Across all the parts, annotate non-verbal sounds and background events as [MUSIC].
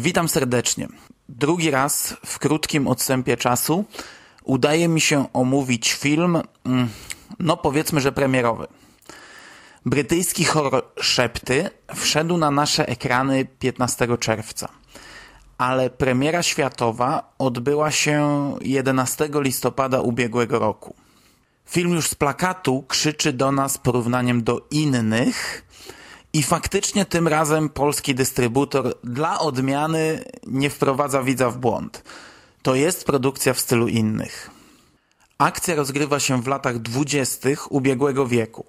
Witam serdecznie. Drugi raz w krótkim odstępie czasu udaje mi się omówić film, mm, no powiedzmy, że premierowy. Brytyjski horror Szepty wszedł na nasze ekrany 15 czerwca, ale premiera światowa odbyła się 11 listopada ubiegłego roku. Film już z plakatu krzyczy do nas porównaniem do innych, i faktycznie tym razem polski dystrybutor dla odmiany nie wprowadza widza w błąd. To jest produkcja w stylu innych. Akcja rozgrywa się w latach dwudziestych ubiegłego wieku.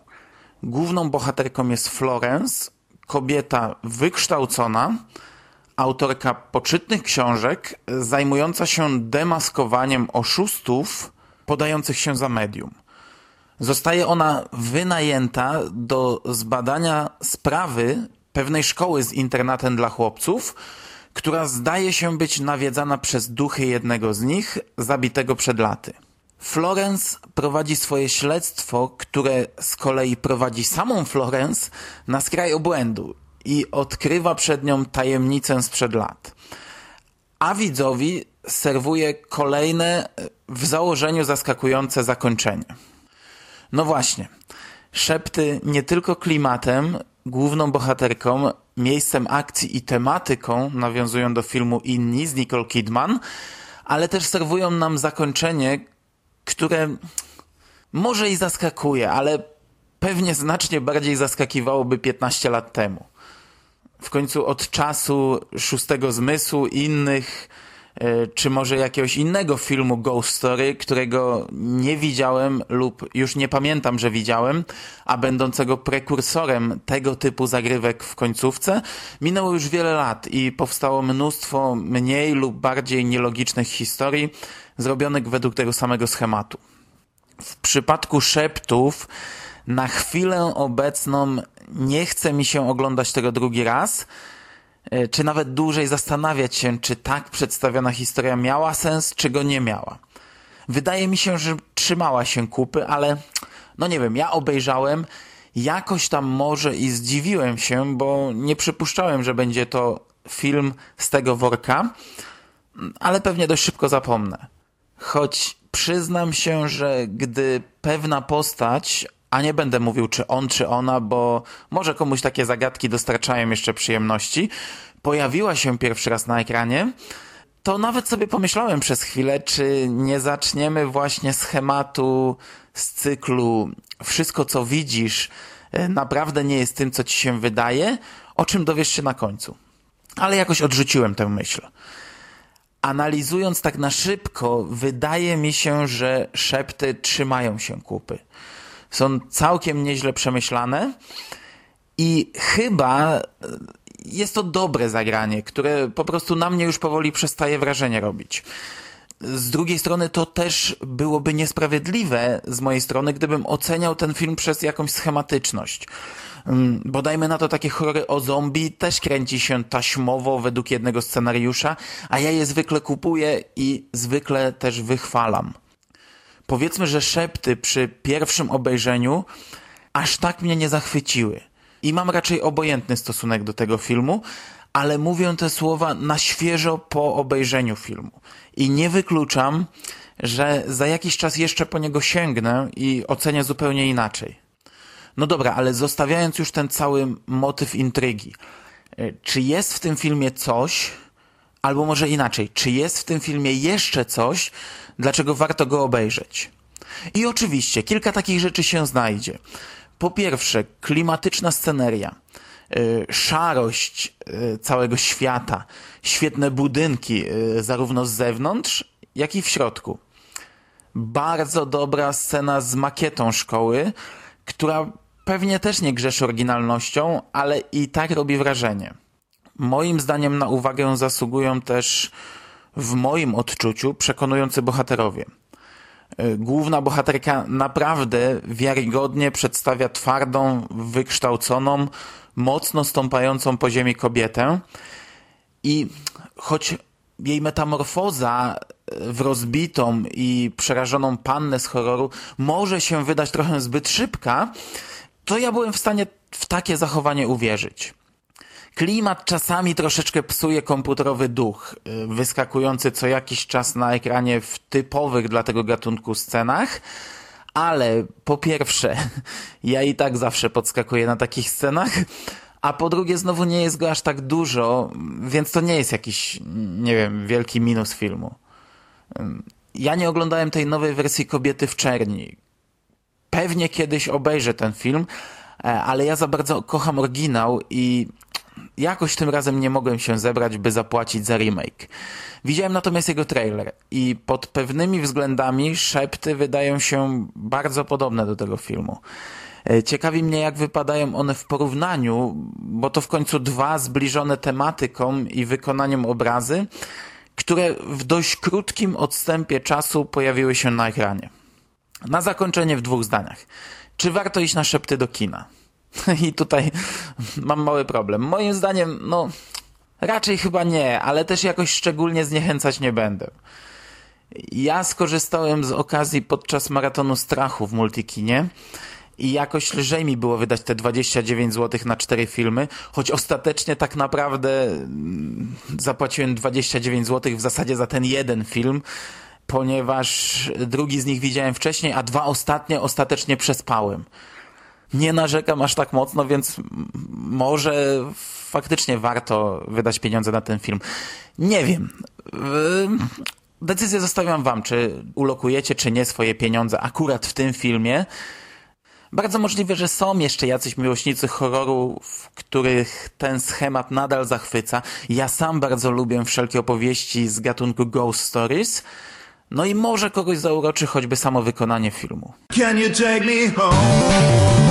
Główną bohaterką jest Florence, kobieta wykształcona, autorka poczytnych książek, zajmująca się demaskowaniem oszustów podających się za medium. Zostaje ona wynajęta do zbadania sprawy pewnej szkoły z internatem dla chłopców, która zdaje się być nawiedzana przez duchy jednego z nich, zabitego przed laty. Florence prowadzi swoje śledztwo, które z kolei prowadzi samą Florence na skraj obłędu i odkrywa przed nią tajemnicę sprzed lat. A widzowi serwuje kolejne w założeniu zaskakujące zakończenie. No właśnie. Szepty nie tylko klimatem, główną bohaterką, miejscem akcji i tematyką nawiązują do filmu Inni z Nicole Kidman, ale też serwują nam zakończenie, które może i zaskakuje, ale pewnie znacznie bardziej zaskakiwałoby 15 lat temu. W końcu od czasu szóstego zmysłu innych czy może jakiegoś innego filmu Ghost Story, którego nie widziałem lub już nie pamiętam, że widziałem, a będącego prekursorem tego typu zagrywek w końcówce, minęło już wiele lat i powstało mnóstwo mniej lub bardziej nielogicznych historii zrobionych według tego samego schematu. W przypadku szeptów na chwilę obecną nie chce mi się oglądać tego drugi raz, E, czy nawet dłużej zastanawiać się, czy tak przedstawiona historia miała sens, czy go nie miała. Wydaje mi się, że trzymała się kupy, ale no nie wiem, ja obejrzałem, jakoś tam może i zdziwiłem się, bo nie przypuszczałem, że będzie to film z tego worka, ale pewnie dość szybko zapomnę. Choć przyznam się, że gdy pewna postać a nie będę mówił, czy on, czy ona, bo może komuś takie zagadki dostarczają jeszcze przyjemności, pojawiła się pierwszy raz na ekranie, to nawet sobie pomyślałem przez chwilę, czy nie zaczniemy właśnie schematu z cyklu wszystko, co widzisz, e, naprawdę nie jest tym, co ci się wydaje, o czym dowiesz się na końcu. Ale jakoś odrzuciłem tę myśl. Analizując tak na szybko, wydaje mi się, że szepty trzymają się kupy są całkiem nieźle przemyślane i chyba e, jest to dobre zagranie, które po prostu na mnie już powoli przestaje wrażenie robić. Z drugiej strony to też byłoby niesprawiedliwe z mojej strony, gdybym oceniał ten film przez jakąś schematyczność. Mm, bo dajmy na to takie horrory o zombie też kręci się taśmowo według jednego scenariusza, a ja je zwykle kupuję i zwykle też wychwalam powiedzmy, że szepty przy pierwszym obejrzeniu aż tak mnie nie zachwyciły. I mam raczej obojętny stosunek do tego filmu, ale mówię te słowa na świeżo po obejrzeniu filmu. I nie wykluczam, że za jakiś czas jeszcze po niego sięgnę i ocenię zupełnie inaczej. No dobra, ale zostawiając już ten cały motyw intrygi, e, czy jest w tym filmie coś, albo może inaczej, czy jest w tym filmie jeszcze coś, dlaczego warto go obejrzeć. I oczywiście kilka takich rzeczy się znajdzie. Po pierwsze, klimatyczna sceneria, y, szarość y, całego świata, świetne budynki, y, zarówno z zewnątrz, jak i w środku. Bardzo dobra scena z makietą szkoły, która pewnie też nie grzeszy oryginalnością, ale i tak robi wrażenie. Moim zdaniem na uwagę zasługują też w moim odczuciu przekonujący bohaterowie. E, główna bohaterka naprawdę wiarygodnie przedstawia twardą, wykształconą, mocno stąpającą po ziemi kobietę i choć jej metamorfoza w rozbitą i przerażoną pannę z horroru może się wydać trochę zbyt szybka, to ja byłem w stanie w takie zachowanie uwierzyć. Klimat czasami troszeczkę psuje komputerowy duch, y, wyskakujący co jakiś czas na ekranie w typowych dla tego gatunku scenach, ale po pierwsze, [LAUGHS] ja i tak zawsze podskakuję na takich scenach, a po drugie znowu nie jest go aż tak dużo, więc to nie jest jakiś, nie wiem, wielki minus filmu. Ja nie oglądałem tej nowej wersji Kobiety w Czerni. Pewnie kiedyś obejrzę ten film, e, ale ja za bardzo kocham oryginał i jakoś tym razem nie mogłem się zebrać, by zapłacić za remake. Widziałem natomiast jego trailer i pod pewnymi względami szepty wydają się bardzo podobne do tego filmu. E, ciekawi mnie, jak wypadają one w porównaniu, bo to w końcu dwa zbliżone tematyką i wykonaniem obrazy, które w dość krótkim odstępie czasu pojawiły się na ekranie. Na zakończenie w dwóch zdaniach. Czy warto iść na szepty do kina? [LAUGHS] I tutaj mam mały problem. Moim zdaniem, no, raczej chyba nie, ale też jakoś szczególnie zniechęcać nie będę. Ja skorzystałem z okazji podczas maratonu strachu w Multikinie i jakoś lżej mi było wydać te 29 zł na cztery filmy, choć ostatecznie tak naprawdę mm, zapłaciłem 29 zł w zasadzie za ten jeden film, ponieważ drugi z nich widziałem wcześniej, a dwa ostatnie ostatecznie przespałem. Nie narzekam aż tak mocno, więc może faktycznie warto wydać pieniądze na ten film. Nie wiem. Decyzję zostawiam wam, czy ulokujecie, czy nie swoje pieniądze akurat w tym filmie. Bardzo możliwe, że są jeszcze jacyś miłośnicy horroru, w których ten schemat nadal zachwyca. Ja sam bardzo lubię wszelkie opowieści z gatunku Ghost Stories. No i może kogoś zauroczy choćby samo wykonanie filmu. Can you take me home?